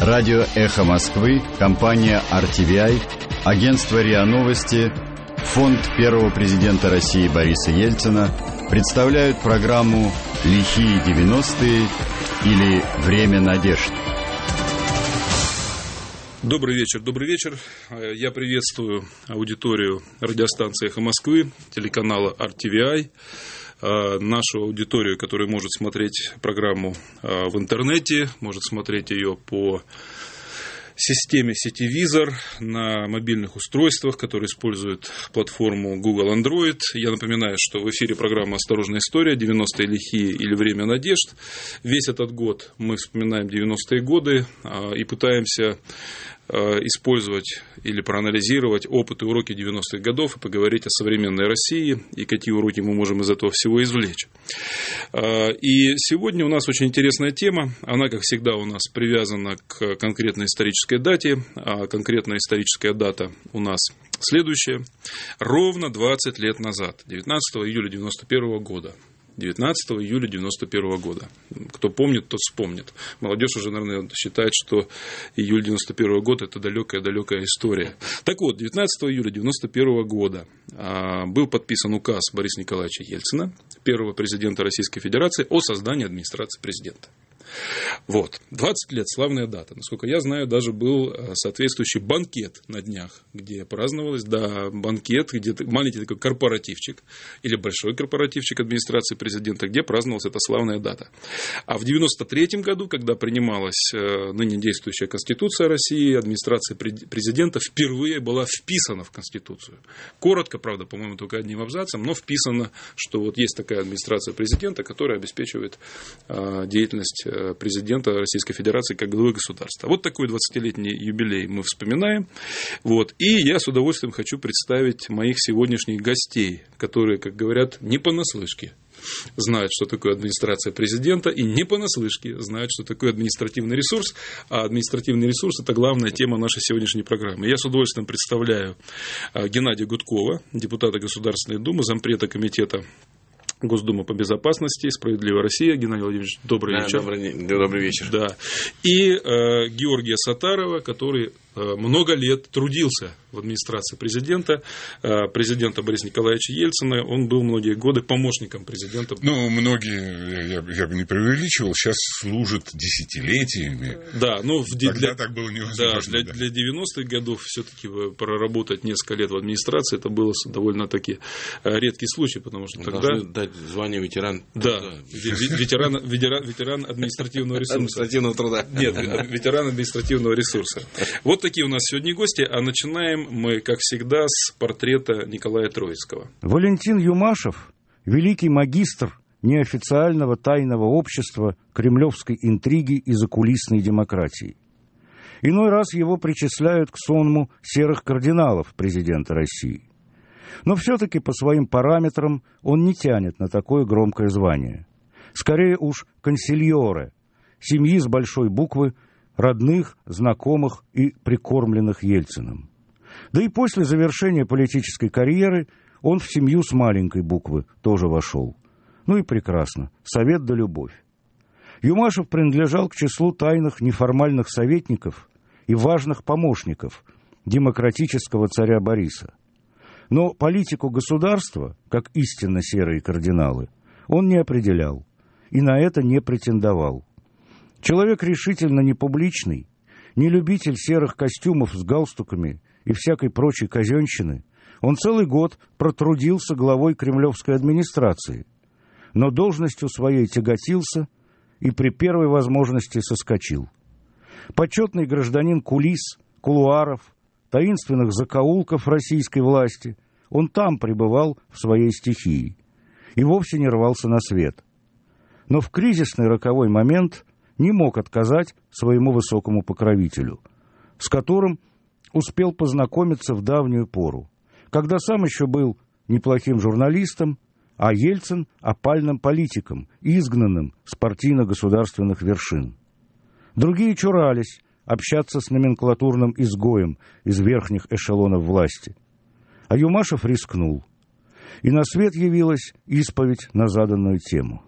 Радио «Эхо Москвы», компания RTVI, агентство РИА Новости, фонд первого президента России Бориса Ельцина представляют программу «Лихие 90-е» или «Время надежд». Добрый вечер, добрый вечер. Я приветствую аудиторию радиостанции «Эхо Москвы», телеканала RTVI, нашу аудиторию, которая может смотреть программу в интернете, может смотреть ее по системе сетевизор на мобильных устройствах, которые используют платформу Google Android. Я напоминаю, что в эфире программа «Осторожная история», 90-е лихие или «Время надежд». Весь этот год мы вспоминаем 90-е годы и пытаемся Э, использовать или проанализировать опыт и уроки 90-х годов и поговорить о современной России и какие уроки мы можем из этого всего извлечь. Э, и сегодня у нас очень интересная тема. Она, как всегда, у нас привязана к конкретной исторической дате. А конкретная историческая дата у нас следующая. Ровно 20 лет назад, 19 июля 1991 года, 19 июля 1991 года. Кто помнит, тот вспомнит. Молодежь уже, наверное, считает, что июль 1991 года – это далекая-далекая история. Так вот, 19 июля 1991 года а, был подписан указ Бориса Николаевича Ельцина, первого президента Российской Федерации, о создании администрации президента. Вот. 20 лет, славная дата. Насколько я знаю, даже был э, соответствующий банкет на днях, где праздновалось, да, банкет, где маленький такой корпоративчик или большой корпоративчик администрации президента, где праздновалась эта славная дата. А в 93 году, когда принималась э, ныне действующая Конституция России, администрация президента впервые была вписана в Конституцию. Коротко, правда, по-моему, только одним абзацем, но вписано, что вот есть такая администрация президента, которая обеспечивает э, деятельность президента Российской Федерации как главы государства. Вот такой 20-летний юбилей мы вспоминаем. Вот. И я с удовольствием хочу представить моих сегодняшних гостей, которые, как говорят, не понаслышке знают, что такое администрация президента, и не понаслышке знают, что такое административный ресурс. А административный ресурс – это главная тема нашей сегодняшней программы. Я с удовольствием представляю а, Геннадия Гудкова, депутата Государственной Думы, зампреда комитета Госдума по безопасности, Справедливая Россия. Геннадий Владимирович, добрый да, вечер. Добрый, добрый вечер. Да. И э, Георгия Сатарова, который много лет трудился в администрации президента, э, президента Бориса Николаевича Ельцина. Он был многие годы помощником президента. Ну, многие, я, я бы не преувеличивал, сейчас служат десятилетиями. Да, но в, Тогда для, так было невозможно. Да, для, да. для 90-х годов все-таки проработать несколько лет в администрации, это было довольно-таки э, редкий случай, потому что тогда... Должны дать звание ветеран. Да, ветеран, ветеран, ветеран административного ресурса. Административного труда. Нет, ветеран административного ресурса. Вот такие у нас сегодня гости, а начинаем мы, как всегда, с портрета Николая Троицкого. Валентин Юмашев, великий магистр неофициального тайного общества кремлевской интриги и закулисной демократии. Иной раз его причисляют к сонму серых кардиналов президента России. Но все-таки по своим параметрам он не тянет на такое громкое звание. Скорее уж консильоре, семьи с большой буквы, родных, знакомых и прикормленных Ельциным. Да и после завершения политической карьеры он в семью с маленькой буквы тоже вошел. Ну и прекрасно. Совет да любовь. Юмашев принадлежал к числу тайных неформальных советников и важных помощников демократического царя Бориса. Но политику государства, как истинно серые кардиналы, он не определял и на это не претендовал. Человек решительно не публичный, не любитель серых костюмов с галстуками и всякой прочей казенщины, он целый год протрудился главой кремлевской администрации, но должностью своей тяготился и при первой возможности соскочил. Почетный гражданин кулис, кулуаров, таинственных закоулков российской власти, он там пребывал в своей стихии и вовсе не рвался на свет. Но в кризисный роковой момент – не мог отказать своему высокому покровителю, с которым успел познакомиться в давнюю пору, когда сам еще был неплохим журналистом, а Ельцин – опальным политиком, изгнанным с партийно-государственных вершин. Другие чурались общаться с номенклатурным изгоем из верхних эшелонов власти. А Юмашев рискнул. И на свет явилась исповедь на заданную тему.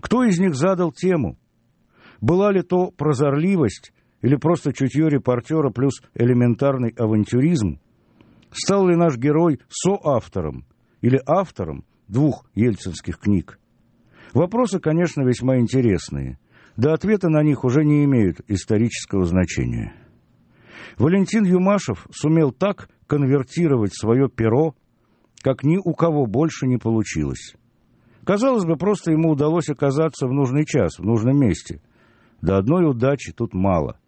Кто из них задал тему – была ли то прозорливость или просто чутье репортера плюс элементарный авантюризм? Стал ли наш герой соавтором или автором двух ельцинских книг? Вопросы, конечно, весьма интересные. Да ответы на них уже не имеют исторического значения. Валентин Юмашев сумел так конвертировать свое перо, как ни у кого больше не получилось. Казалось бы, просто ему удалось оказаться в нужный час, в нужном месте. Да одной удачи тут мало.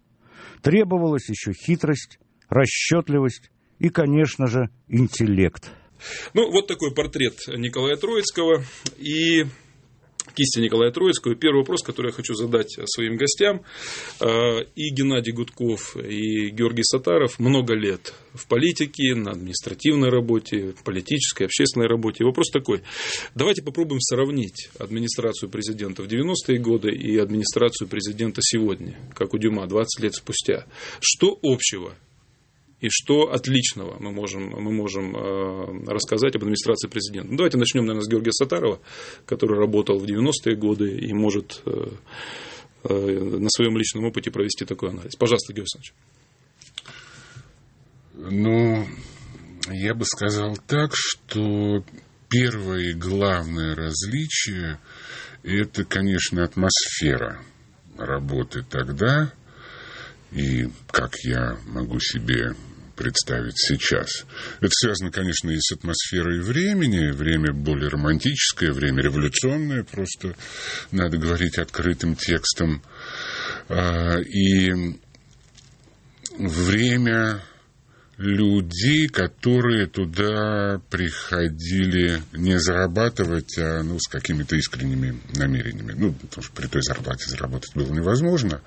Требовалась еще хитрость, расчетливость и, конечно же, интеллект. Ну, вот такой портрет Николая Троицкого. И кисти Николая Троицкого. Первый вопрос, который я хочу задать своим гостям. А, и Геннадий Гудков, и Георгий Сатаров много лет в политике, на административной работе, в политической, общественной работе. И вопрос такой. Давайте попробуем сравнить администрацию президента в 90-е годы и администрацию президента сегодня, как у Дюма, 20 лет спустя. Что общего и что отличного мы можем, мы можем э, рассказать об администрации президента. Ну, давайте начнем, наверное, с Георгия Сатарова, который работал в 90-е годы и может э, э, на своем личном опыте провести такой анализ. Пожалуйста, Георгий Александрович. Ну, я бы сказал так, что первое и главное различие – это, конечно, атмосфера работы тогда, и как я могу себе представить сейчас. Это связано, конечно, и с атмосферой времени. Время более романтическое, время революционное, просто надо говорить открытым текстом. А, и время людей, которые туда приходили не зарабатывать, а ну, с какими-то искренними намерениями. Ну, потому что при той зарплате заработать было невозможно.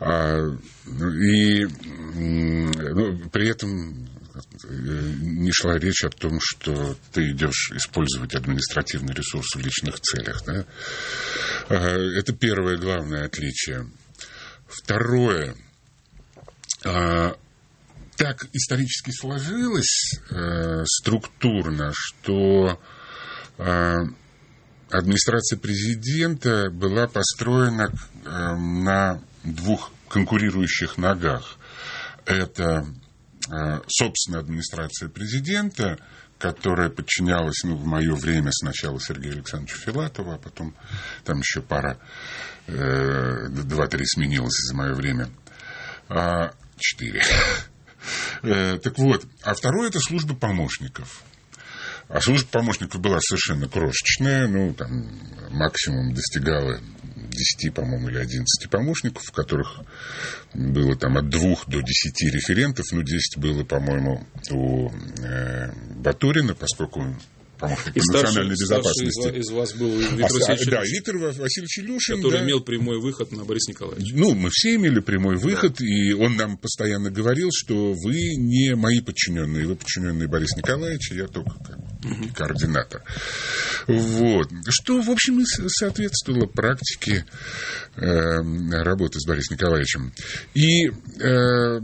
А, и ну, при этом не шла речь о том, что ты идешь использовать административный ресурс в личных целях. Да? А, это первое главное отличие. Второе а, так исторически сложилось э, структурно, что э, администрация президента была построена э, на двух конкурирующих ногах. Это, э, собственно, администрация президента, которая подчинялась, ну, в мое время сначала Сергею Александровичу Филатову, а потом там еще пара, э, два-три сменилось за мое время. А, четыре. Э, так вот, а второе это служба помощников. А служба помощников была совершенно крошечная, ну, там, максимум достигала 10, по-моему, или 11 помощников, в которых было там от 2 до 10 референтов, ну, 10 было, по-моему, у э, Батурина, поскольку помощник по национальной безопасности. Из, из вас был Виктор а, Васильевич Да, Виктор Васильевич Илюшин. Который да. имел прямой выход на Бориса Николаевича. Ну, мы все имели прямой выход, да. и он нам постоянно говорил, что вы не мои подчиненные, вы подчиненные Бориса Николаевича, я только как координатор. Вот. Что, в общем, и соответствовало практике э, работы с Борисом Николаевичем. И э,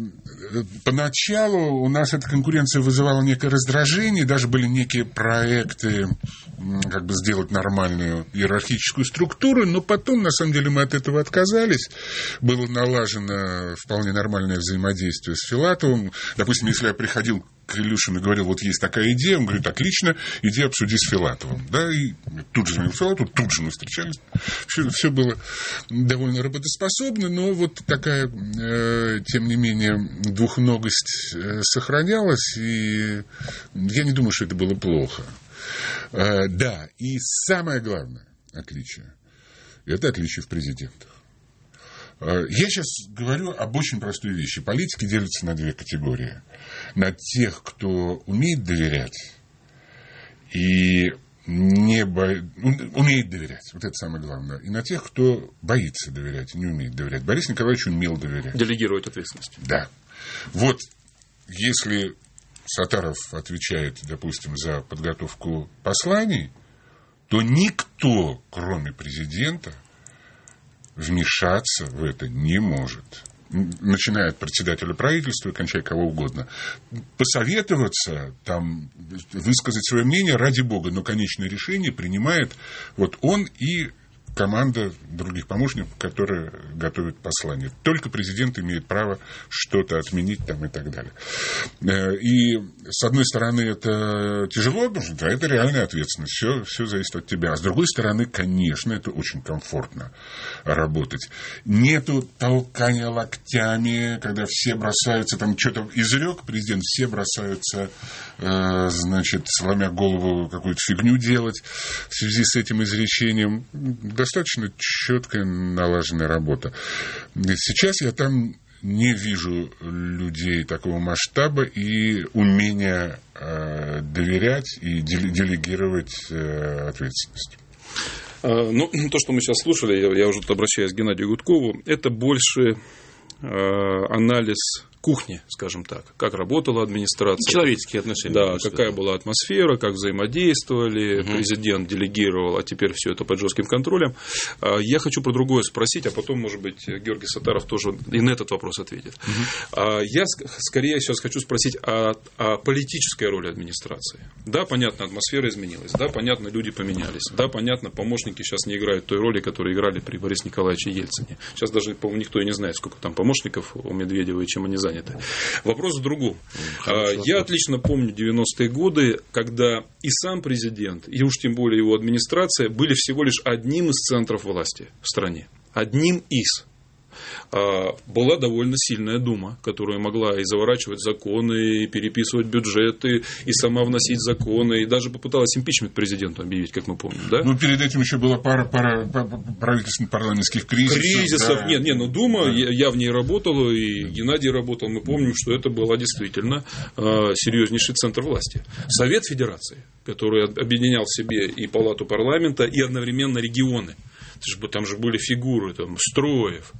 поначалу у нас эта конкуренция вызывала некое раздражение, даже были некие проекты как бы сделать нормальную иерархическую структуру, но потом, на самом деле, мы от этого отказались. Было налажено вполне нормальное взаимодействие с Филатовым. Допустим, если я приходил к Илюшину говорил, вот есть такая идея, он говорит, отлично, иди обсуди с Филатовым. Да, и тут же звонил Филатову, тут же мы встречались. Все, все было довольно работоспособно, но вот такая, э, тем не менее, двухногость э, сохранялась, и я не думаю, что это было плохо. Э, да, и самое главное отличие – это отличие в президентах. Э, я сейчас говорю об очень простой вещи. Политики делятся на две категории. На тех, кто умеет доверять и не бо... умеет доверять. Вот это самое главное. И на тех, кто боится доверять и не умеет доверять. Борис Николаевич умел доверять. Делегировать ответственность. Да. Вот если Сатаров отвечает, допустим, за подготовку посланий, то никто, кроме президента, вмешаться в это не может. Начиная от председателя правительства и кончая кого угодно. Посоветоваться, там, высказать свое мнение ради бога, но конечное решение принимает вот он и команда других помощников, которые готовят послание. Только президент имеет право что-то отменить там и так далее. Э, и, с одной стороны, это тяжело, да, это реальная ответственность. Все, все зависит от тебя. А с другой стороны, конечно, это очень комфортно работать. Нету толкания локтями, когда все бросаются, там что-то изрек президент, все бросаются, э, значит, сломя голову какую-то фигню делать в связи с этим изречением. Достаточно четкая налаженная работа. Сейчас я там не вижу людей такого масштаба и умения э, доверять и делегировать э, ответственность. А, ну, то, что мы сейчас слушали, я, я уже тут обращаюсь к Геннадию Гудкову, это больше э, анализ кухни, скажем так, как работала администрация. Человеческие отношения. Да, какая была атмосфера, как взаимодействовали, угу. президент делегировал, а теперь все это под жестким контролем. А, я хочу про другое спросить, а потом, может быть, Георгий Сатаров тоже и на этот вопрос ответит. Угу. Я скорее сейчас хочу спросить о, о политической роли администрации. Да, понятно, атмосфера изменилась, да, понятно, люди поменялись, да, понятно, помощники сейчас не играют той роли, которую играли при Борисе Николаевиче Ельцине. Сейчас даже, по-моему, никто и не знает, сколько там помощников у Медведева и чем они заняты заняты. Вопрос в другом. Хорошо, Я отлично помню 90-е годы, когда и сам президент, и уж тем более его администрация были всего лишь одним из центров власти в стране. Одним из. А, была довольно сильная дума, которая могла и заворачивать законы, и переписывать бюджеты, и сама вносить законы, и даже попыталась импичмент президенту объявить, как мы помним. Да? Ну, перед этим еще была пара, пара правительственных парламентских кризисов. Кризисов, да. нет, нет, ну Дума, да. я, я в ней работал, и Геннадий работал, мы помним, что это была действительно э, серьезнейший центр власти. Совет Федерации, который объединял в себе и палату парламента, и одновременно регионы. Там же были фигуры, там, Строев,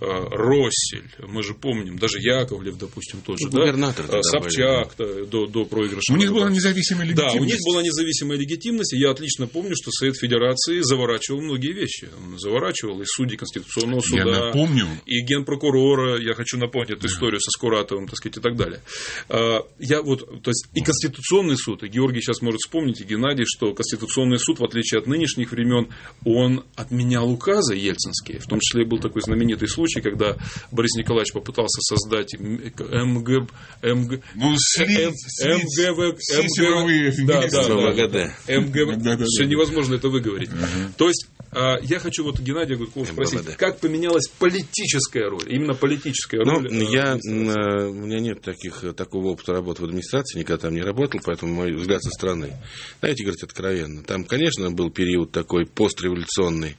Э, Россель, мы же помним, даже Яковлев, допустим, тоже, ну, да? Э, Собчак да, до, до проигрыша. У них была независимая легитимность. Да, у них была независимая легитимность, и я отлично помню, что Совет Федерации заворачивал многие вещи. Он заворачивал и судьи Конституционного суда, я напомню. и генпрокурора, я хочу напомнить эту историю со Скуратовым, так сказать, и так далее. Э, я вот, то есть и Конституционный суд, и Георгий сейчас может вспомнить, и Геннадий, что Конституционный суд, в отличие от нынешних времен, он отменял указы ельцинские, в том числе был такой знаменитый случай, когда Борис Николаевич попытался создать МГ... МГ... Ну, слить, МГВ... МГВ... Да, да, да. МГВ... Все невозможно это выговорить. То есть, а, я хочу вот Геннадия Гудкова спросить, как поменялась политическая роль, именно политическая роль? Ну, я, у меня нет таких, такого опыта работы в администрации, никогда там не работал, поэтому мой взгляд со стороны. Знаете, говорить откровенно, там, конечно, был период такой постреволюционный,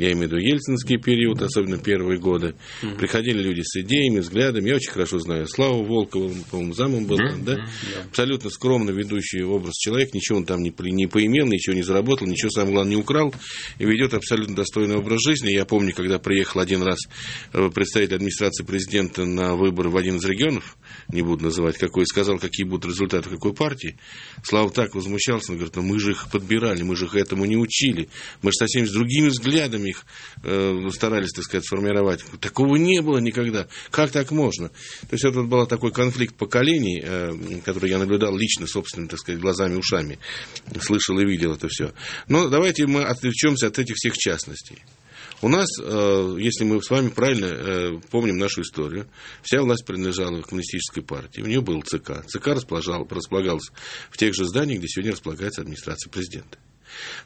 я имею в виду ельцинский период, особенно первые годы. Mm-hmm. Приходили люди с идеями, взглядами. Я очень хорошо знаю Славу Волкова, по-моему, замом был, mm-hmm. да? Mm-hmm. Абсолютно скромно ведущий образ человека, ничего он там не, не поимел, ничего не заработал, ничего, самое главное, не украл, и ведет абсолютно достойный образ жизни. Я помню, когда приехал один раз э, представитель администрации президента на выборы в один из регионов, не буду называть какой, сказал, какие будут результаты какой партии. Слава так возмущался, он говорит, ну мы же их подбирали, мы же их этому не учили, мы же совсем с другими взглядами их э, старались, так сказать, сформировать. Такого не было никогда. Как так можно? То есть это был такой конфликт поколений, э, который я наблюдал лично, собственными, так сказать, глазами, ушами. Слышал и видел это все. Но давайте мы отвлечемся от этих всех частностей. У нас, э, если мы с вами правильно э, помним нашу историю, вся власть принадлежала коммунистической партии. У нее был ЦК. ЦК располагался в тех же зданиях, где сегодня располагается администрация президента.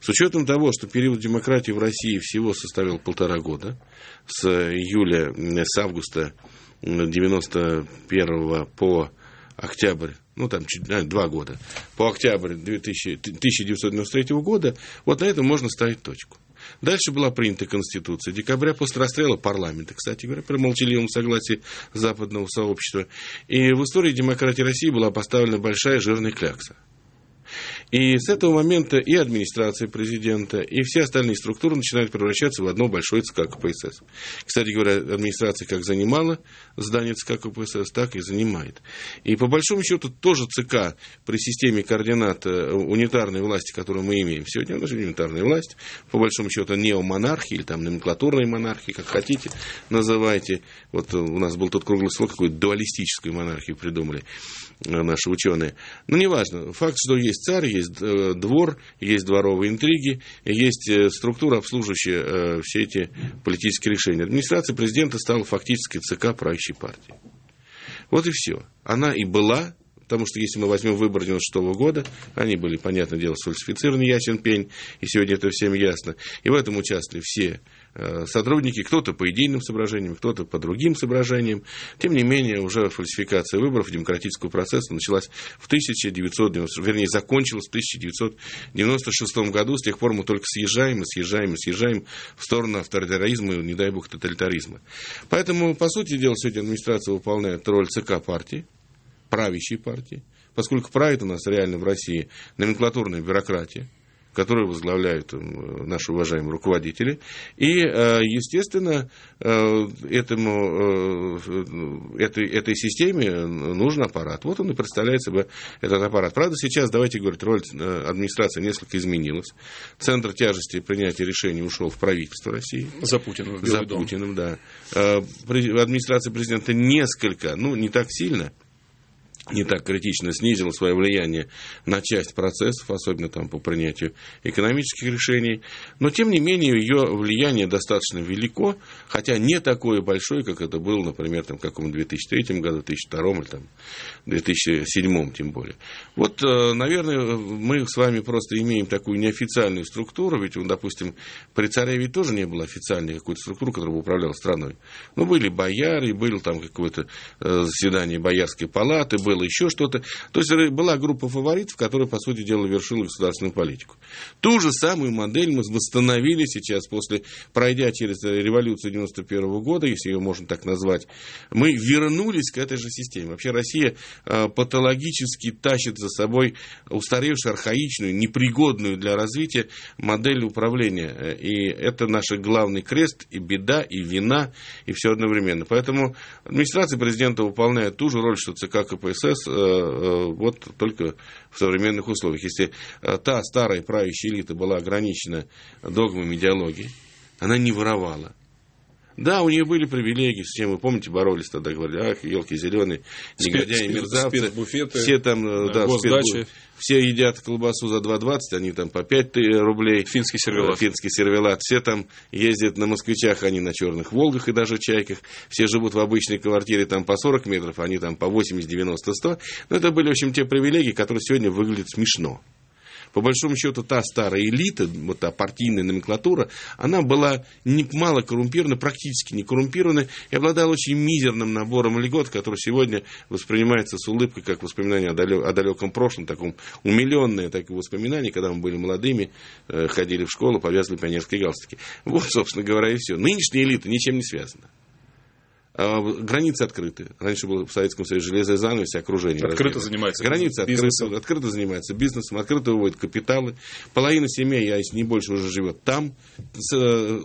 С учетом того, что период демократии в России всего составил полтора года, с июля, с августа 91 по октябрь, ну там чуть, да, два года, по октябрь 2000, 1993 года, вот на этом можно ставить точку. Дальше была принята Конституция. Декабря после расстрела парламента, кстати говоря, при молчаливом согласии западного сообщества. И в истории демократии России была поставлена большая жирная клякса. И с этого момента и администрация президента, и все остальные структуры начинают превращаться в одно большое ЦК КПСС. Кстати говоря, администрация как занимала здание ЦК КПСС, так и занимает. И по большому счету тоже ЦК при системе координат э, унитарной власти, которую мы имеем сегодня, у нас унитарная власть, по большому счету неомонархия или там номенклатурная монархия, как хотите, называйте. Вот у нас был тот круглый слово, какую дуалистическую монархию придумали э, наши ученые. Но неважно, факт, что есть царь, есть есть э, двор, есть дворовые интриги, есть э, структура, обслуживающая все эти политические решения. Администрация президента стала фактически ЦК правящей партии. Вот и все. Она и была Потому что если мы возьмем выборы 96 года, они были, понятное дело, сфальсифицированы, ясен пень, и сегодня это всем ясно. И в этом участвовали все э, сотрудники, кто-то по идейным соображениям, кто-то по другим соображениям. Тем не менее, уже фальсификация выборов демократического процесса началась в 1990, вернее, закончилась в 1996 году. С тех пор мы только съезжаем и съезжаем и съезжаем в сторону авторитаризма и, не дай бог, тоталитаризма. Поэтому, по сути дела, сегодня администрация выполняет роль ЦК партии, правящей партии, поскольку правит у нас реально в России номенклатурная бюрократия, которую возглавляют э, наши уважаемые руководители. И, э, естественно, э, этому, этой, этой системе нужен аппарат. Вот он и представляет себе этот аппарат. Правда, сейчас, давайте говорить, роль администрации несколько изменилась. Центр тяжести принятия решений ушел в правительство России. За Путиным. За Путиным, да. Администрация президента несколько, ну, не так сильно – не так критично снизила свое влияние на часть процессов, особенно там по принятию экономических решений. Но, тем не менее, ее влияние достаточно велико, хотя не такое большое, как это было, например, там, в каком 2003 году, 2002 или там, 2007 тем более. Вот, э, наверное, мы с вами просто имеем такую неофициальную структуру, ведь, допустим, при царе ведь тоже не было официальной какой-то структуры, которая управляла страной. Ну, были бояре, было там какое-то э, заседание Боярской палаты, было еще что-то. То есть была группа фаворитов, которая, по сути дела, вершила государственную политику. Ту же самую модель мы восстановили сейчас, после, пройдя через революцию 91 года, если ее можно так назвать, мы вернулись к этой же системе. Вообще Россия э, патологически тащит за собой устаревшую, архаичную, непригодную для развития модель управления. И это наш главный крест, и беда, и вина, и все одновременно. Поэтому администрация президента выполняет ту же роль, что ЦК КПСС, процесс э, э, вот только в современных условиях. Если э, та старая правящая элита была ограничена догмами идеологии, она не воровала, да, у нее были привилегии, с чем вы помните, боролись тогда, говорили, ах, елки зеленые, негодяи, мерзавцы. Спецбуфеты, все там, да, госдачи. все едят колбасу за 2,20, они там по 5 рублей. Финский сервелат. Финский сервелат. Все там ездят на москвичах, они на черных Волгах и даже Чайках. Все живут в обычной квартире там по 40 метров, они там по 80, 90, 100. Но это были, в общем, те привилегии, которые сегодня выглядят смешно по большому счету, та старая элита, вот та партийная номенклатура, она была не, мало коррумпирована, практически не коррумпирована и обладала очень мизерным набором льгот, который сегодня воспринимается с улыбкой, как воспоминание о, далек, о далеком прошлом, таком умиленное такое воспоминание, когда мы были молодыми, э, ходили в школу, повязывали пионерские галстуки. Вот, собственно говоря, и все. Нынешняя элита ничем не связана. А, границы открыты. Раньше было в Советском Союзе железная занавес и окружение. Открыто занимается Границы открыты, открыто занимается бизнесом, открыто выводит капиталы. Половина семей, а если не больше, уже живет там. С,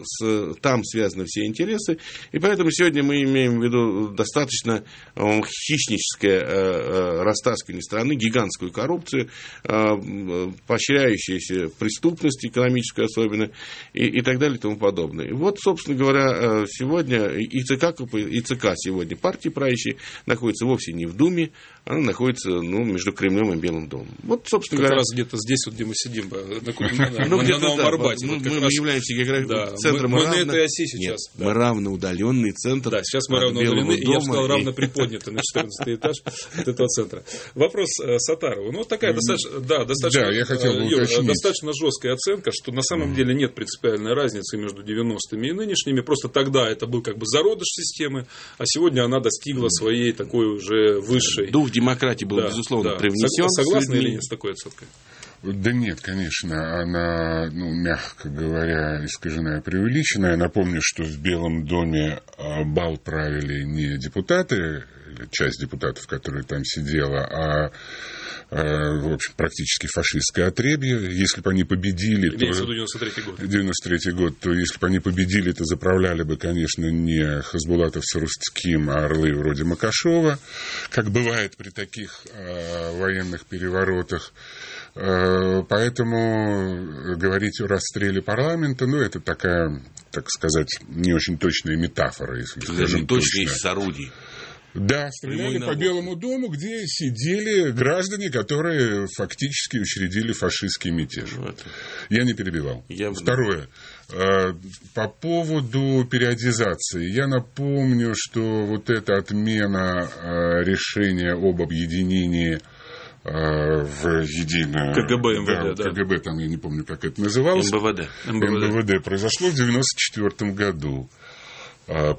с, там связаны все интересы. И поэтому сегодня мы имеем в виду достаточно э, хищническое э, э, растаскивание страны, гигантскую коррупцию, поощряющуюся преступность экономическую особенно и, и так далее и тому подобное. И вот, собственно говоря, сегодня и ЦК и и ЦК сегодня партии правящей находится вовсе не в Думе, она находится ну, между Кремлем и Белым домом. Вот, собственно как говоря... раз где-то здесь, вот, где мы сидим, на, ну, на, Новом Арбате. Мы, мы, являемся географическим центром. Мы, мы на этой оси сейчас. Нет, мы равноудаленный центр Да, сейчас мы равноудалены, и я бы сказал, равно приподняты на 14 этаж от этого центра. Вопрос э, Сатарову. Ну, вот такая достаточно, да, достаточно, да, я хотел бы Юр, достаточно жесткая оценка, что на самом деле нет принципиальной разницы между 90-ми и нынешними. Просто тогда это был как бы зародыш системы, а сегодня она достигла своей такой уже высшей. Дух демократии был, да, безусловно, да. привнесен. Согласны или нет с такой оценкой? Да нет, конечно, она, ну, мягко говоря, искаженная, преувеличенная. Напомню, что в Белом доме а, бал правили не депутаты, часть депутатов, которые там сидела, а Э, в общем, практически фашистское отребье. Если бы они победили... Имеется то, 93 год. 93 год, то если бы они победили, то заправляли бы, конечно, не Хасбулатов с Рустским, а орлы вроде Макашова, как бывает при таких э, военных переворотах. Э, поэтому говорить о расстреле парламента, ну, это такая, так сказать, не очень точная метафора, если скажем точно. Точно из орудий. Да, стреляли по Белому дому, где сидели граждане, которые фактически учредили фашистский мятеж. Вот. Я не перебивал. Я... Второе. Э, по поводу периодизации. Я напомню, что вот эта отмена э, решения об объединении э, в единое... КГБ, МВД, да, да. КГБ, там я не помню, как это называлось. МВД. МВД, МВД произошло в 1994 году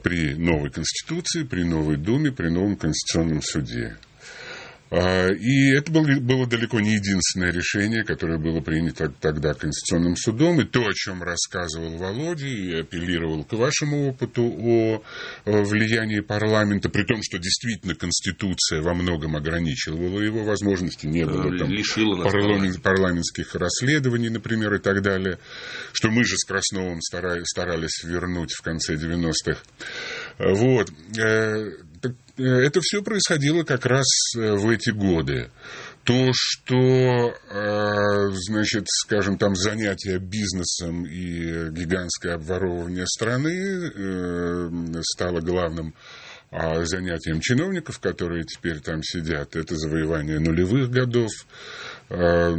при новой Конституции, при новой Думе, при новом Конституционном суде. А, и это было, далеко не единственное решение, которое было принято тогда Конституционным судом. И то, о чем рассказывал Володя и апеллировал к вашему опыту о влиянии парламента, при том, что действительно Конституция во многом ограничивала его возможности, не было там парламент, парламентских расследований, например, и так далее, что мы же с Красновым старались вернуть в конце 90-х. Вот э, это все происходило как раз э, в эти годы. То, что, э, значит, скажем, там занятия бизнесом и гигантское обворовывание страны стало главным а занятием чиновников, которые теперь там сидят, это завоевание нулевых годов, Э,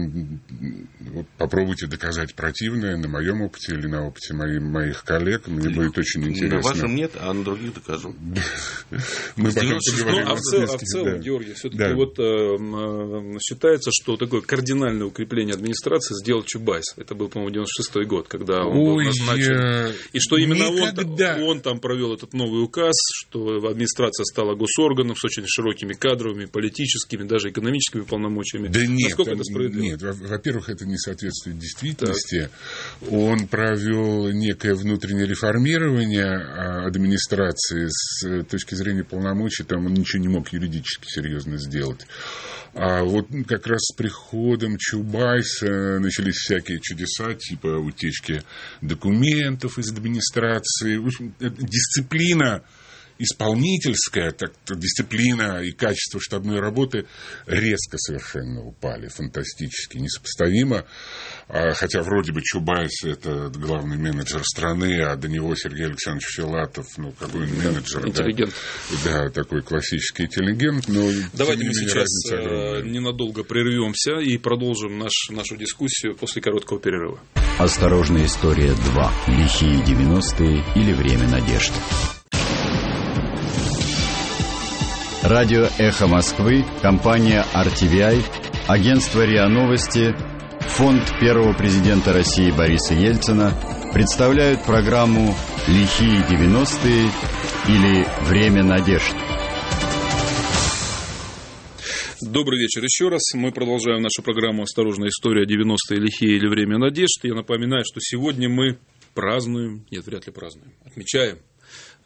попробуйте доказать противное на моем опыте или на опыте моих, моих коллег. Мне будет очень интересно. На вашем нет, а на других докажу. Мы потом поговорим. Ну, а в целом, Георгий, все-таки вот э, считается, что такое кардинальное укрепление администрации сделал Чубайс. Это был, по-моему, 96 год, когда он был назначен. И что именно он, он там провел этот новый указ, что администрация стала госорганом с очень широкими кадровыми, политическими, даже экономическими полномочиями. Да нет, Насколько это справедливо? Нет, во-первых, это не соответствует действительности. Так. Он провел некое внутреннее реформирование а, администрации с точки зрения полномочий, там он ничего не мог юридически серьезно сделать. А вот как раз с приходом Чубайса начались всякие чудеса, типа утечки документов из администрации. В общем, дисциплина исполнительская так, дисциплина и качество штабной работы резко совершенно упали, фантастически, несопоставимо. А, хотя вроде бы Чубайс – это главный менеджер страны, а до него Сергей Александрович Филатов, ну, какой он менеджер. Интеллигент. Да, да, такой классический интеллигент. Но, Давайте мы сейчас э, ненадолго прервемся и продолжим наш, нашу дискуссию после короткого перерыва. Осторожная история 2. Лихие 90-е или время надежд. Радио «Эхо Москвы», компания RTVI, агентство РИА Новости, фонд первого президента России Бориса Ельцина представляют программу «Лихие 90-е» или «Время надежд». Добрый вечер еще раз. Мы продолжаем нашу программу «Осторожная история 90-е лихие или время надежд». Я напоминаю, что сегодня мы празднуем, нет, вряд ли празднуем, отмечаем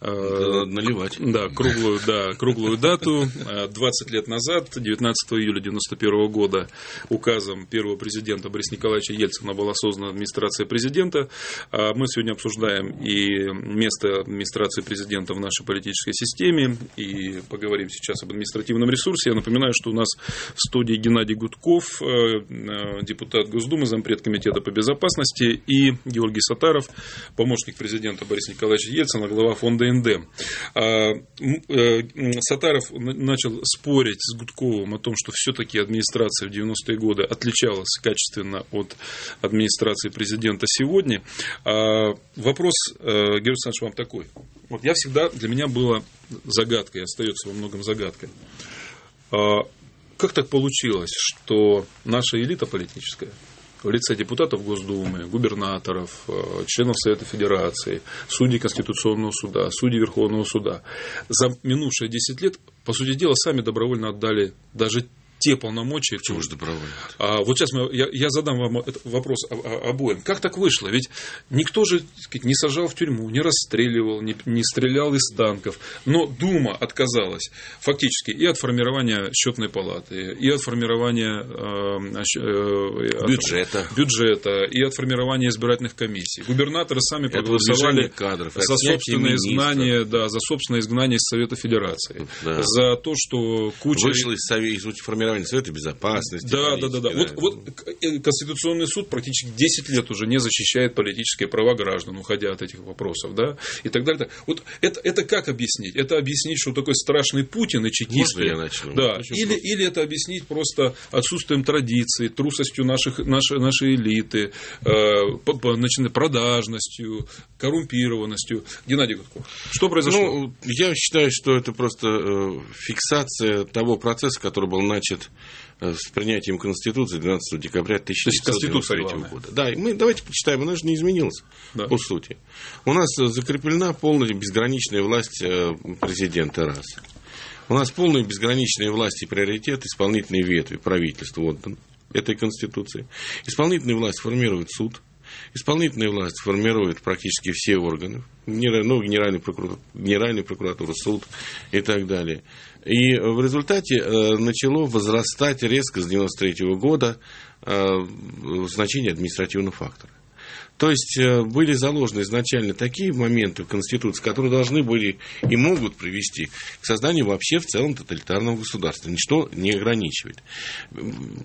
Э, наливать. Да, круглую, да, круглую дату. 20 лет назад, 19 июля 1991 года, указом первого президента Бориса Николаевича Ельцина была создана администрация президента. А мы сегодня обсуждаем и место администрации президента в нашей политической системе, и поговорим сейчас об административном ресурсе. Я напоминаю, что у нас в студии Геннадий Гудков, э, э, депутат Госдумы, зампред комитета по безопасности, и Георгий Сатаров, помощник президента Бориса Николаевича Ельцина, глава фонда КНД. А, э, Сатаров начал спорить с Гудковым о том, что все-таки администрация в 90-е годы отличалась качественно от администрации президента сегодня. А, вопрос, э, Георгий Александрович, вам такой. Вот я всегда, для меня было загадкой, остается во многом загадкой. А, как так получилось, что наша элита политическая – в лице депутатов Госдумы, губернаторов, э, членов Совета Федерации, судей Конституционного суда, судей Верховного суда за минувшие 10 лет, по сути дела, сами добровольно отдали даже те полномочия. Почему же добровольно? А, вот сейчас мы, я, я задам вам вопрос обоим. Как так вышло? Ведь никто же сказать, не сажал в тюрьму, не расстреливал, не, не стрелял из танков. Но Дума отказалась фактически и от формирования счетной палаты, и от формирования э, э, бюджета. бюджета, и от формирования избирательных комиссий. Губернаторы сами проголосовали кадров, за собственное изгнание, да, за собственное изгнание из Совета Федерации. Да. За то, что куча... Вышел из, из формирования формирования Совета Безопасности. Да, да, да, да. Вот, вот э, Конституционный суд практически 10 лет уже не защищает политические права граждан, уходя от этих вопросов, да, и так далее. Вот это, это как объяснить? Это объяснить, что такой страшный Путин и чекисты. Можно я начну? Да. Или, или это объяснить просто отсутствием традиций, трусостью наших, нашей, нашей элиты, э, продажностью, коррумпированностью. Геннадий Гудков, что произошло? Ну, я считаю, что это просто э, фиксация того процесса, который был начат э, с принятием Конституции 12 декабря 1993 года. Да, мы давайте почитаем, она же не изменилась да. по сути. У нас закреплена полная безграничная власть э, президента раз. У нас полная безграничная власть и приоритет исполнительной ветви правительства отдан этой Конституции. Исполнительную власть формирует суд, Исполнительная власть формирует практически все органы, ну, Генеральный прокуратура, Генеральная прокуратура, суд и так далее. И в результате э, начало возрастать резко с 1993 года э, значение административного фактора. То есть э, были заложены изначально такие моменты в Конституции, которые должны были и могут привести к созданию вообще в целом тоталитарного государства. Ничто не ограничивает.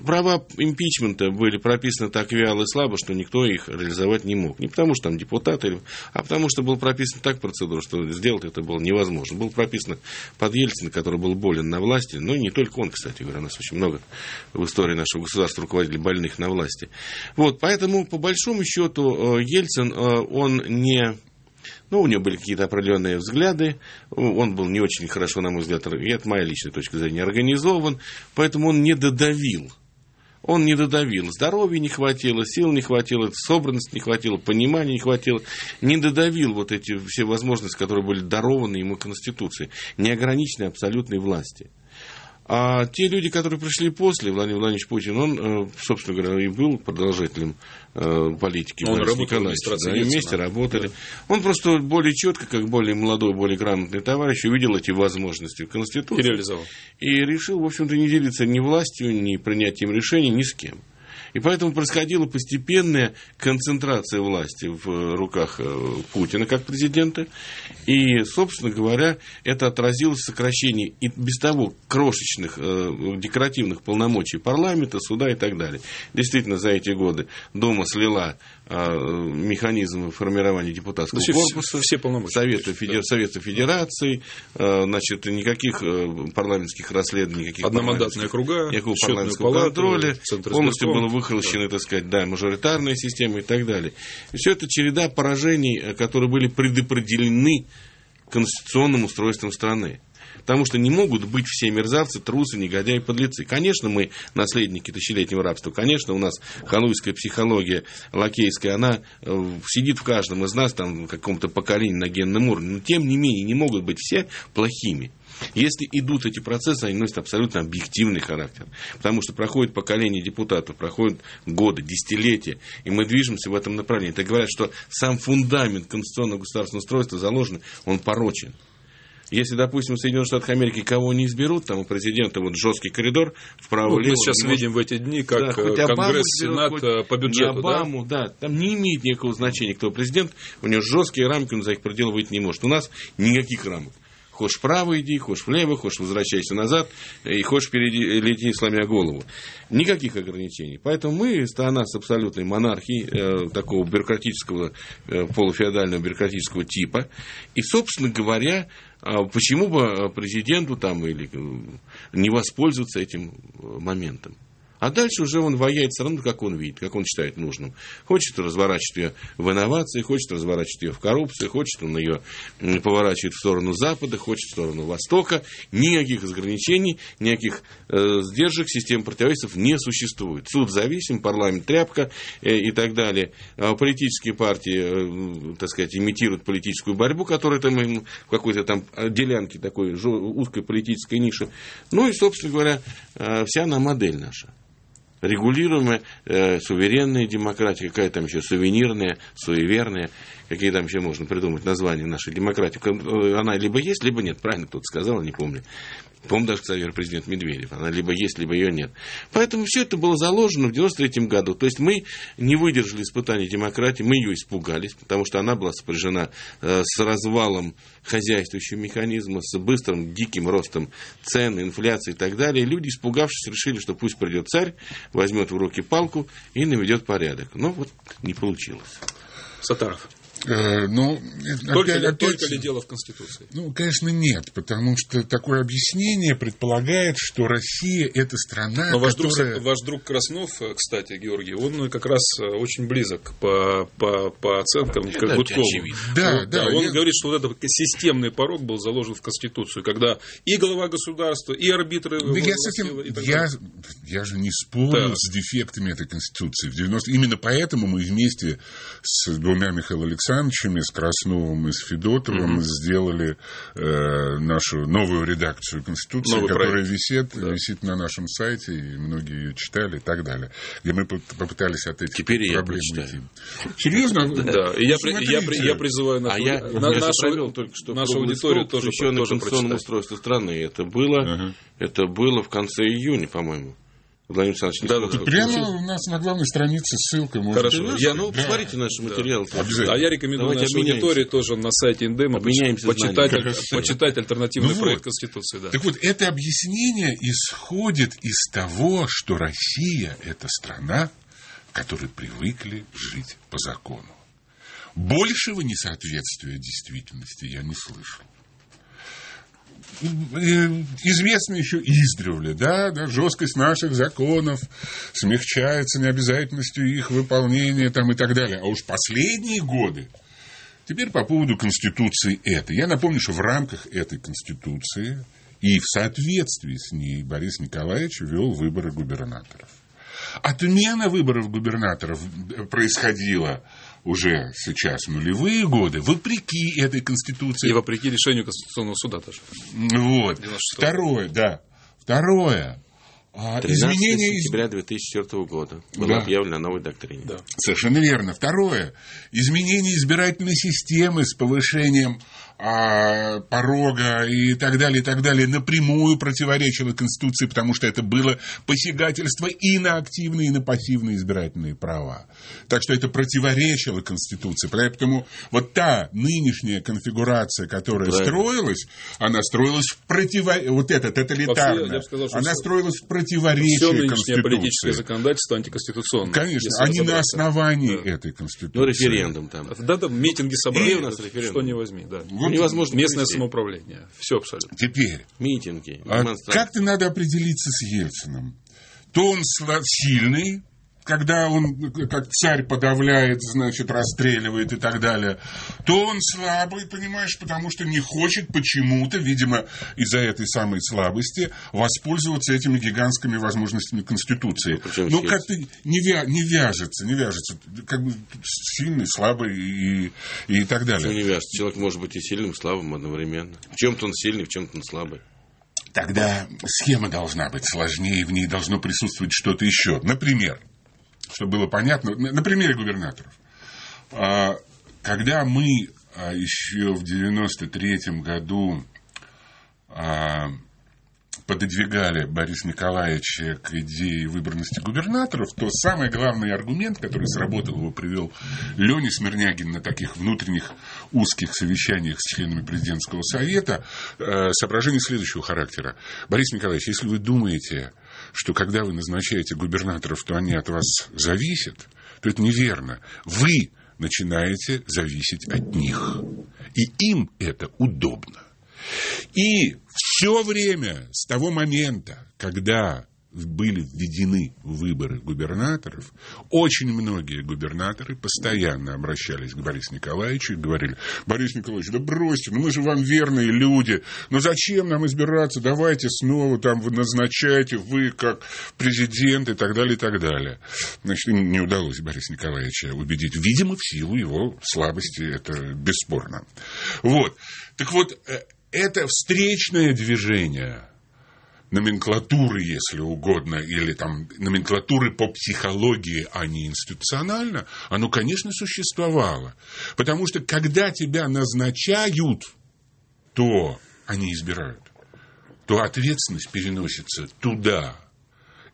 Права импичмента были прописаны так вяло и слабо, что никто их реализовать не мог. Не потому, что там депутаты, а потому, что был прописан так процедура, что сделать это было невозможно. Было прописано под Ельцина, который был болен на власти, и не только он, кстати говоря, у нас очень много в истории нашего государства руководителей больных на власти. Вот, поэтому, по большому счету, Э, Ельцин, э, он не... Ну, у него были какие-то определенные взгляды, он был не очень хорошо, на мой взгляд, это моя личная точка зрения, организован, поэтому он не додавил он не додавил. Здоровья не хватило, сил не хватило, собранности не хватило, понимания не хватило. Не додавил вот эти все возможности, которые были дарованы ему Конституцией. Неограниченной абсолютной власти. А те люди, которые пришли после, Владимир Владимирович Путин, он, э, собственно говоря, и был продолжателем политики он Бориса Николаевича. Да, вместе работали. Да. Он просто более четко, как более молодой, более грамотный товарищ, увидел эти возможности в Конституции. И реализовал. И решил, в общем-то, не делиться ни властью, ни принятием решений, ни с кем. И поэтому происходила постепенная концентрация власти в руках э, Путина как президента. И, собственно говоря, это отразилось в сокращении и без того крошечных э, декоративных полномочий парламента, суда и так далее. Действительно, за эти годы Дума слила механизмы формирования депутатского Значит, корпуса, все полномочия, Совета, федер, Совета Федерации, значит, никаких э, парламентских расследований, никаких Одномандатные круга, никакого парламентского палату, контроля, полностью было выхолощены, так сказать, да, мажоритарная система и так далее. И все это череда поражений, э, которые были предопределены конституционным устройством страны. Потому что не могут быть все мерзавцы, трусы, негодяи, подлецы. Конечно, мы наследники тысячелетнего рабства. Конечно, у нас хануйская психология лакейская, она э, сидит в каждом из нас, там, в каком-то поколении на генном уровне. Но, тем не менее, не могут быть все плохими. Если идут эти процессы, они носят абсолютно объективный характер. Потому что проходит поколение депутатов, проходят годы, десятилетия, и мы движемся в этом направлении. Это говорят, что сам фундамент конституционного государственного устройства заложен, он порочен. Если, допустим, в Соединенных Штатах Америки кого не изберут, там у президента вот жесткий коридор вправо-лево. Ну, мы сейчас может... видим в эти дни, как да, э, Конгресс, Сенат хоть по бюджету. Обаму, да? да, там не имеет никакого значения, кто президент, у него жесткие рамки, он за их пределы выйти не может. У нас никаких рамок. Хочешь вправо иди, хочешь влево, хочешь возвращайся назад, и хочешь впереди лети, сломя голову. Никаких ограничений. Поэтому мы страна с абсолютной монархией, э, такого бюрократического, э, полуфеодального бюрократического типа. И, собственно говоря, а почему бы президенту там или э, не воспользоваться этим э, моментом? А дальше уже он ваяет все равно, как он видит, как он считает нужным. Хочет разворачивать ее в инновации, хочет разворачивать ее в коррупции, хочет он ее поворачивать в сторону Запада, хочет в сторону Востока. Никаких ограничений, никаких э, сдержек, систем противовесов не существует. Суд зависим, парламент тряпка э, и так далее. А политические партии, э, так сказать, имитируют политическую борьбу, которая там в какой-то там делянке такой узкой политической ниши. Ну и, собственно говоря, э, вся она модель наша регулируемая э, суверенная демократия, какая там еще сувенирная, суеверная, какие там еще можно придумать названия нашей демократии. Э, она либо есть, либо нет, правильно кто-то сказал, не помню. По-моему, даже, кстати, президент Медведев. Она либо есть, либо ее нет. Поэтому все это было заложено в 93 году. То есть мы не выдержали испытаний демократии, мы ее испугались, потому что она была сопряжена э, с развалом хозяйствующего механизма, с быстрым, диким ростом цен, инфляции и так далее. Люди, испугавшись, решили, что пусть придет царь, возьмет в руки палку и наведет порядок. Но вот не получилось. Сатаров. Э, ну, Только, опять- ли, опять- только ли дело в Конституции? Ну, конечно, нет, потому что такое объяснение предполагает, что Россия – это страна, Но ваш друг, которая... ваш друг Краснов, э, кстати, Георгий, он как раз э, очень близок по, по, по оценкам к Гудкову. Да, Ну, да, он я- говорит, что вот этот системный порог был заложен в Конституцию, когда и глава государства, и арбитры... Да я с этим, и так я, далее. я же не спорю Так. с дефектами этой Конституции. В 90... Именно поэтому мы вместе с двумя Михаилом Александровичами, с Красновым и с Федотовым сделали э, нашу новую редакцию Конституции, Новый которая проект. висит, висит на нашем сайте, и многие ее читали и так далее, где мы поп- попытались от этих Теперь и я проблем уйти. Серьезно? Да, и я, я, при- я призываю нашу, А я, на- я нашу- провел только что нашу аудиторию тоже, тоже конституционному прочитать. устройству страны. Это было, Ага. это было в конце июня, по-моему. Владимир Александрович, Да, слышал? да, Прямо у нас на главной странице ссылка. можно Хорошо. Я, ну, Да. посмотрите наши материалы. Обязательно. А я рекомендую Давайте нашей аудитории тоже на сайте Индема Обменяемся почитать, почитать альтернативный Ну проект вот. Конституции. Да. Так вот, это объяснение исходит из того, что Россия – это страна, в которой привыкли жить по закону. Большего несоответствия действительности я не слышал. Известно еще издревле, да, да, жесткость наших законов смягчается необязательностью их выполнения там, и так далее. А уж последние годы Теперь по поводу Конституции этой. Я напомню, что в рамках этой Конституции и в соответствии с ней Борис Николаевич ввел выборы губернаторов. Отмена выборов губернаторов э, происходила уже сейчас нулевые годы, вопреки этой Конституции. И вопреки решению Конституционного суда тоже. Вот. 96-го. Второе, да. Второе. А, 13 изменение из- сентября 2004 года была Да. объявлена новая доктрине. Да. Совершенно верно. Второе. Изменение избирательной системы с повышением а, порога и так далее, и так далее, напрямую противоречило Конституции, потому что это было посягательство и на активные, и на пассивные избирательные права. Так что это противоречило Конституции. Поэтому вот та нынешняя конфигурация, которая Правильно. строилась, она строилась в противоречии, вот эта Вообще, тоталитарная, я бы сказал, она строилась в противоречии Все Конституции. политическое законодательство антиконституционное. Конечно, если а не на основании Да. этой Конституции. Ну, референдум там. Да, да, митинги собрали. И у нас референдум. Что не возьми, да. Вот Невозможно Местное провести. самоуправление. Все абсолютно. Теперь, Митинги, а как-то надо определиться с Ельциным. То он сильный, когда он как царь подавляет, значит, расстреливает и так далее, то он слабый, понимаешь, потому что не хочет почему-то, видимо, из-за этой самой слабости, воспользоваться этими гигантскими возможностями Конституции. Ну, здесь? как-то не, вя- не вяжется, не вяжется. Как бы сильный, слабый и, и так далее. Почему не вяжется? Человек может быть и сильным, и слабым одновременно. В чем-то он сильный, в чем-то он слабый. Тогда схема должна быть сложнее, в ней должно присутствовать что-то еще. Например, чтобы было понятно, на примере губернаторов. А, Когда мы а, еще в 93 году а, пододвигали Бориса Николаевича к идее выборности губернаторов, то самый главный аргумент, который сработал, его привел Леня Смирнягин на таких внутренних узких совещаниях с членами президентского совета, э, соображение следующего характера. Борис Николаевич, если вы думаете, что когда вы назначаете губернаторов, то они от вас зависят, то это неверно. Вы начинаете зависеть от них. И им это удобно. И все время с того момента, когда были введены выборы губернаторов, очень многие губернаторы постоянно обращались к Борису Николаевичу и говорили, Борис Николаевич, да бросьте, ну мы же вам верные люди, ну зачем нам избираться, давайте снова там вы назначайте, вы как президент и так далее, и так далее. Значит, им не удалось Бориса Николаевича убедить, видимо, в силу его слабости, это бесспорно. Вот. Так вот, э, это встречное движение номенклатуры, если угодно, или там номенклатуры по психологии, а не институционально, оно, конечно, существовало. Потому что когда тебя назначают, то они избирают. то ответственность переносится туда.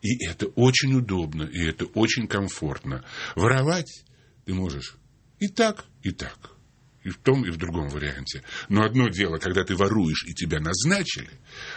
И это очень удобно, и это очень комфортно. Воровать ты можешь и так, и так. И в том, и в другом варианте. Но одно дело, когда ты воруешь, и тебя назначили,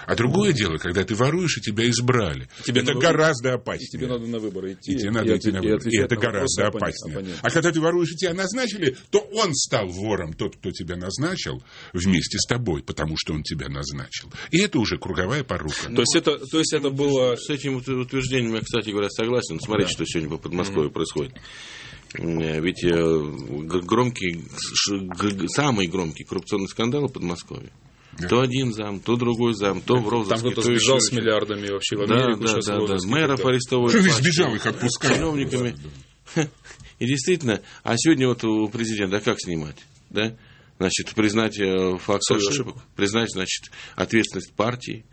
а другое дело, когда ты воруешь, и тебя избрали. Тебе это гораздо И опаснее. тебе надо на выборы идти. И тебе надо и идти отве- на и выборы. И это гораздо опаснее. оппонента. А когда ты воруешь и тебя назначили, то он стал вором, тот, кто тебя назначил, вместе с тобой, потому что он тебя назначил. И это уже круговая порука. То есть это, то есть это было... С этим утверждением я, кстати говоря, согласен. Смотрите, что сегодня по Подмосковью происходит. Э, Ведь э, г- громкий, ш- г- самый громкий коррупционный скандал в Подмосковье. Да. То один зам, то другой зам, то в Там розыске, кто-то то сбежал еще с миллиардами вообще в Да, Америку. да, да, да. розыске и Мэров арестовывают. Пачками, сбежал, их отпускали. Чиновниками. И действительно, а сегодня вот у президента, а как снимать? Да? Значит, признать э, факт ошибок, признать, значит, ответственность партии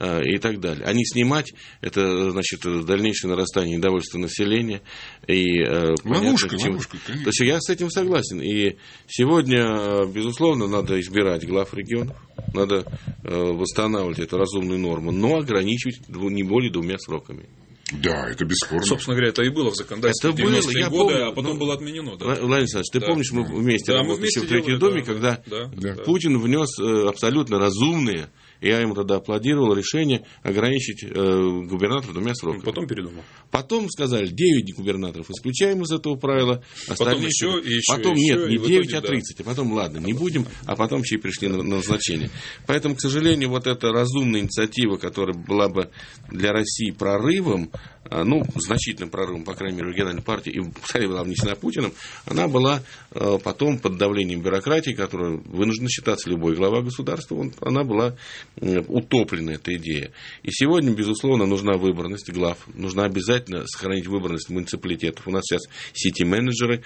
и так далее. А не снимать, это, значит, дальнейшее нарастание недовольства населения. И, э, понятно, Ловушка, чему- ловушка, конечно. То есть я с этим согласен. И сегодня, э, безусловно, надо избирать глав регионов, надо э, восстанавливать эту разумную норму, но ограничивать не более двумя сроками. Да, это бесспорно. Собственно говоря, это и было в законодательстве Это в было, 90-е я годы, помню, а потом но- было отменено. Да. Владимир Александрович, ты Да. помнишь, мы вместе Да, мы работали вместе еще в Третьем делали, доме, да, когда да. Путин внес э, абсолютно разумные, я ему тогда аплодировал, решение ограничить э, губернаторов двумя сроками. Потом передумал. Потом сказали, 9 губернаторов исключаем из этого правила. остальные еще, и еще, Потом и нет, еще, не и в 9, итоге, а да. 30. А потом, ладно, не будем, а потом еще и пришли на, на назначение. Поэтому, к сожалению, вот эта разумная инициатива, которая была бы для России прорывом, а, ну, значительным прорывом, по крайней мере, региональной партии, и, кстати, была внесена Путиным, она была э, потом под давлением бюрократии, которая вынуждена считаться любой глава государства, он- она была утоплена, эта идея. И сегодня, безусловно, нужна выборность глав, нужно обязательно сохранить выборность муниципалитетов. У нас сейчас сити-менеджеры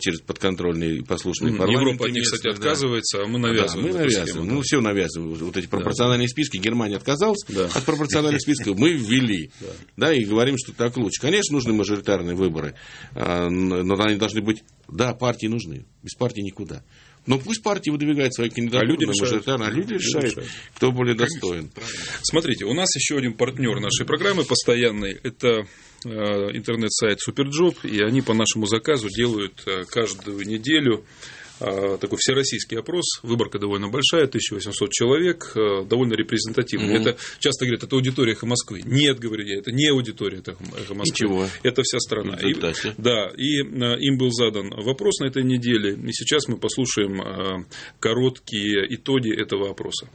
через подконтрольные и послушные М, парламенты Европа от них, кстати, да. отказывается, а мы Да, навязываем. мы эту навязываем. схему, Ну, да. все навязывают. Вот эти пропорциональные списки. Германия отказалась Да. от пропорциональных списков. Мы ввели. Да. и говорим, что так лучше. Конечно, нужны мажоритарные выборы. а, Но они должны быть... Да, партии нужны. Без партии никуда. Но пусть партии выдвигают свои кандидатуры А люди решают. мажоритарные, а люди решают, решают. кто более достоин. Смотрите, у нас еще один партнер нашей программы постоянный. Это э, интернет-сайт SuperJob, и они по нашему заказу делают э, каждую неделю такой всероссийский опрос. Выборка довольно большая, 1800 человек, э, довольно репрезентативный. Это часто говорят, это аудитория «Эхо Москвы». Нет, говорю я, это не аудитория «Эхо Эхо Москвы». Ничего. Это вся страна. И- да, и э, им был задан вопрос на этой неделе, и сейчас мы послушаем э, короткие итоги этого опроса.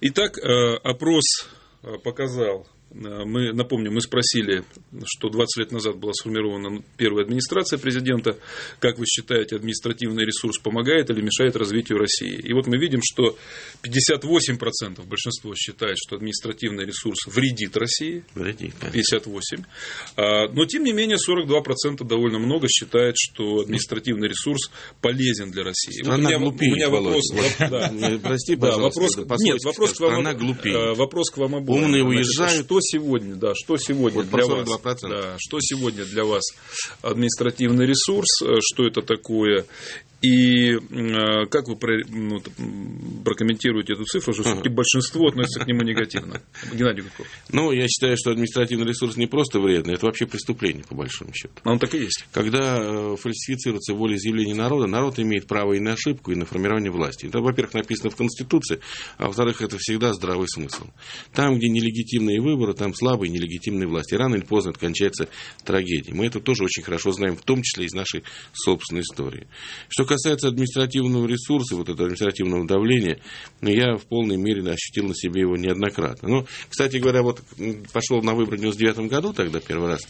Итак, э, опрос показал, мы, напомню, мы спросили, что 20 лет назад была сформирована первая администрация президента. Как вы считаете, административный ресурс помогает или мешает развитию России? И вот мы видим, что 58% большинство считает, что административный ресурс вредит России. Вредит, да. 58. А, Но, тем не менее, 42% довольно много считает, что административный ресурс полезен для России. Вот Страна у меня, глупеет, у меня вопрос... Э, Прости, Да, пожалуйста. вопрос, это нет, вопрос к вам, э, вопрос к вам обоим. Умные уезжают. Сегодня, да, что сегодня Вот для вас? 42%. Да, что сегодня для вас административный ресурс, э, что это такое? И э, как вы про- ну, прокомментируете эту цифру, что все-таки большинство относится к нему негативно? Геннадий Гудков. Ну, я считаю, что административный ресурс не просто вредный, это вообще преступление, по большому счету. А он так и есть. Когда э, фальсифицируется волеизъявление народа, народ имеет право и на ошибку, и на формирование власти. Это, во-первых, написано в Конституции, а во-вторых, это всегда здравый смысл. Там, где нелегитимные выборы, там слабые нелегитимные власти. Рано или поздно это кончается трагедией. Мы это тоже очень хорошо знаем, в том числе из нашей собственной истории. Что касается административного ресурса, вот этого административного давления, я в полной мере ощутил на себе его неоднократно. Ну, кстати говоря, вот пошел на выборы в 99 году тогда первый раз,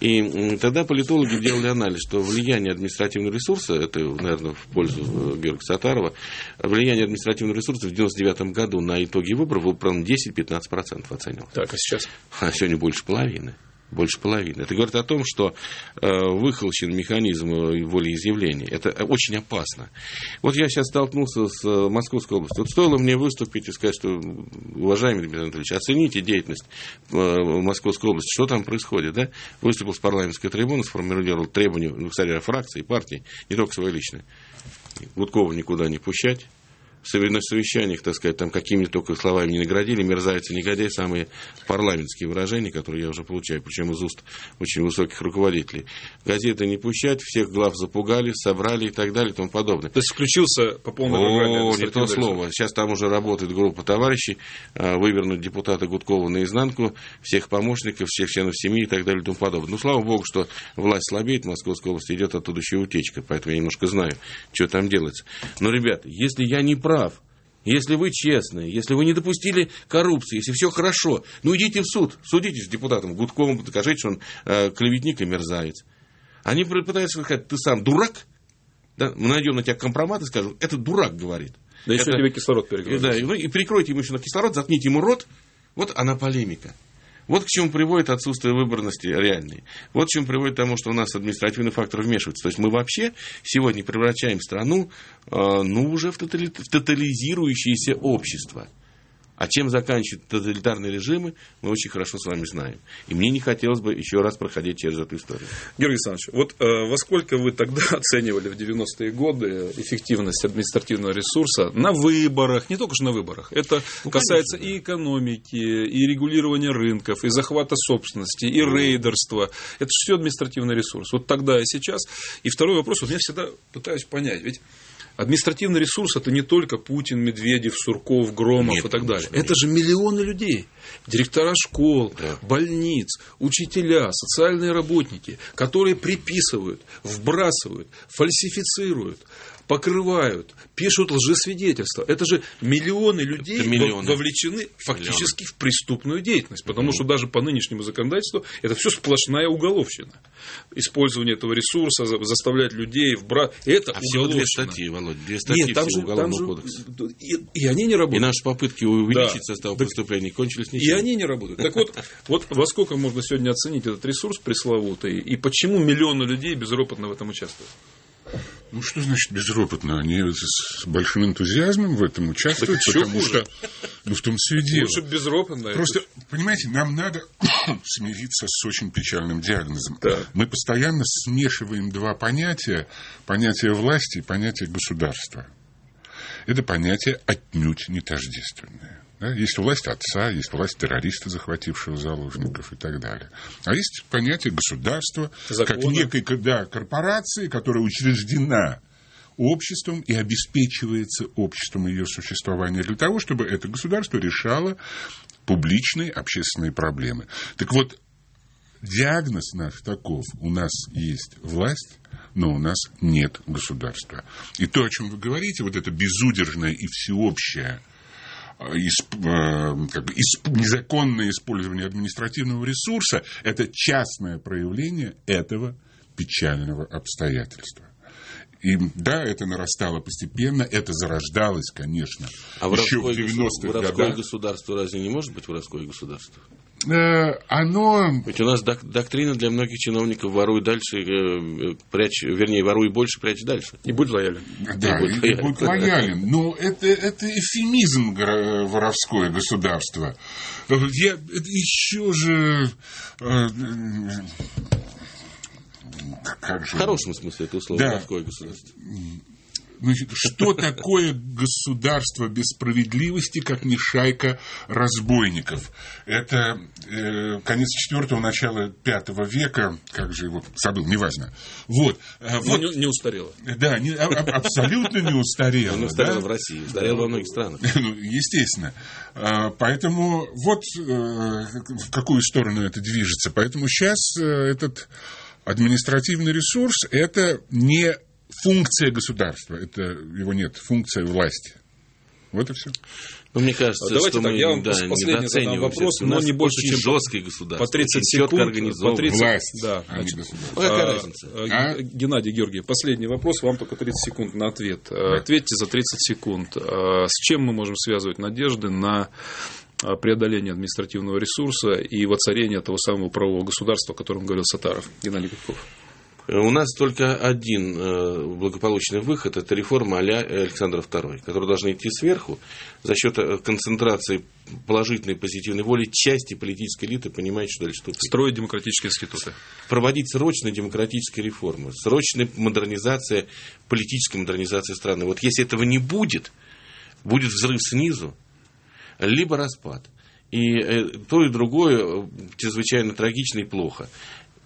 и м, тогда политологи делали анализ, что влияние административного ресурса, это, наверное, в пользу э, Георгия Сатарова, влияние административного ресурса в 99 году на итоги выборов было примерно 10-15% оценивалось. Так, а сейчас? А сегодня больше половины. Больше половины. Это говорит о том, что э, выхолощен механизм э, волеизъявления. Это э, очень опасно. Вот я сейчас столкнулся с Московской областью. Вот стоило мне выступить и сказать, что, уважаемый Дмитрий Анатольевич, оцените деятельность Московской области, что там происходит, да? Выступил с парламентской трибуны, сформулировал требования, ну, кстати, фракции, партии, не только свои личные. Гудкова никуда не пущать, на совещаниях, так сказать, там какими только словами не наградили, мерзавцы, негодяи, самые парламентские выражения, которые я уже получаю, причем из уст очень высоких руководителей. Газеты не пущать, всех глав запугали, собрали и так далее и тому подобное. То есть включился по полной О, не то слово. Сейчас там уже работает группа товарищей, а, вывернуть депутата Гудкова наизнанку, всех помощников, всех членов семьи и так далее и тому подобное. Ну, слава богу, что власть слабеет, в Московской области идет оттуда еще утечка, поэтому я немножко знаю, что там делается. Но, ребята, если я не прав, если вы честные, если вы не допустили коррупции, если все хорошо, ну идите в суд, судитесь с депутатом Гудковым, докажите, что он э, клеветник и мерзавец. Они пытаются сказать, ты сам дурак, да? мы найдем на тебя компромат и скажем, это дурак говорит. Да это, еще тебе кислород перегрузить. Да, и, вы, и прикройте ему еще на кислород, заткните ему рот, вот она полемика. Вот к чему приводит отсутствие выборности реальной. Вот к чему приводит к тому, что у нас административный фактор вмешивается. То есть мы вообще сегодня превращаем страну э, ну, уже в, тотали... в тотализирующееся общество. А чем заканчивают тоталитарные режимы, мы очень хорошо с вами знаем. И мне не хотелось бы еще раз проходить через эту историю. Георгий Александрович, вот э, во сколько вы тогда оценивали в 90-е годы эффективность административного ресурса на выборах, не только же на выборах, это ну, касается конечно, и экономики, и регулирования рынков, и захвата собственности, и рейдерства. Это все административный ресурс. Вот тогда и сейчас. И второй вопрос, вот я всегда пытаюсь понять, ведь Административный ресурс это не только Путин, Медведев, Сурков, Громов нет, и так далее. Это же миллионы людей. Директора школ, да. больниц, учителя, социальные работники, которые приписывают, вбрасывают, фальсифицируют, покрывают, пишут лжесвидетельства. Это же миллионы людей миллионы. вовлечены фактически миллионы. в преступную деятельность. Потому mm. что даже по нынешнему законодательству это все сплошная уголовщина. Использование этого ресурса, заставлять людей в брат. Это а уголовщина. Всего две статьи, Володь, две статьи Нет, там же, там же, кодекса. И, и они не работают. И наши попытки увеличить да. состав преступлений кончились ничем. И они не работают. Так вот, вот во сколько можно сегодня оценить этот ресурс пресловутый, и почему миллионы людей безропотно в этом участвуют? Ну, что значит безропотно? Они с большим энтузиазмом в этом участвуют, так потому что... Ну, в том все и дело. Лучше безропотно. Просто, это... понимаете, нам надо смириться с очень печальным диагнозом. Да. Мы постоянно смешиваем два понятия. Понятие власти и понятие государства. Это понятия отнюдь не тождественные. Да? Есть власть отца, есть власть террориста, захватившего заложников и так далее. А есть понятие государства, Законы. как некой да, корпорации, которая учреждена обществом и обеспечивается обществом ее существования для того, чтобы это государство решало публичные общественные проблемы. Так вот, диагноз наш таков. У нас есть власть, но у нас нет государства. И то, о чем вы говорите, вот это безудержное и всеобщее исп, э, как бы, исп, незаконное использование административного ресурса – это частное проявление этого печального обстоятельства. И да, это нарастало постепенно, это зарождалось, конечно, а еще в 90-х годах. Воровское государство разве не может быть воровское государство? Э, оно... Ведь у нас док- доктрина для многих чиновников воруй дальше, э, прячь, вернее, воруй больше, прячь дальше. И будь лоялен. Да, и, будь, и, будь лоялен. Но это, это эфемизм воровское государство. Я, это еще же... Э, как же... В хорошем смысле это слово да. воровское государство. Значит, что такое государство без справедливости, как не шайка разбойников? Это э, конец четвертого, начало пятого века, как же его забыл, неважно. Вот. А, вот. Не, не устарело. Да, не, а, а, абсолютно не устарело. Не устарело в России, устарело во многих странах. Ну, естественно. Поэтому вот э, в какую сторону это движется. Поэтому сейчас э, этот административный ресурс – это не функция государства. Это его нет, функция власти. Вот и все. Ну, мне кажется, Давайте что так, мы я вам да, последний задам вопрос, но не больше, чем жесткое государство. По 30 секунд. По 30, Власть, да. а значит, а какая а, разница? А? Геннадий Георгиев, последний вопрос, вам только 30 секунд на ответ. Да. Ответьте за 30 секунд. А, с чем мы можем связывать надежды на преодоление административного ресурса и воцарение того самого правового государства, о котором говорил Сатаров, Геннадий Гудков? У нас только один э, благополучный выход – это реформа а Александра II, которая должна идти сверху за счет э, концентрации положительной позитивной воли части политической элиты, понимает, что дальше тупик. Строить демократические институты. Проводить срочные демократические реформы, срочная модернизация, политическая модернизация страны. Вот если этого не будет, будет взрыв снизу, либо распад. И э, то и другое э, чрезвычайно трагично и плохо.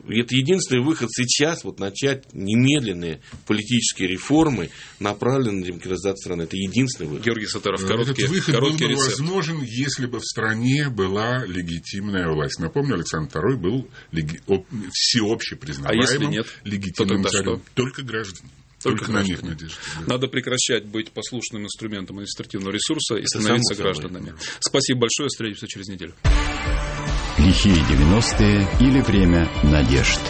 Это единственный выход сейчас вот начать немедленные политические реформы, направленные на демократизацию страны. Это единственный выход. Георгий Сатаров, короткий, Этот выход короткий был бы рецепт. возможен, если бы в стране была легитимная власть. Напомню, Александр II был леги- всеобще признаваемым А если нет, легитимным то царем. что? Только граждане. Только Только, на них надежда. да. Надо прекращать быть послушным инструментом административного ресурса и Это становиться само собой. гражданами. Спасибо большое. Встретимся через неделю. Лихие 90-е или время надежд.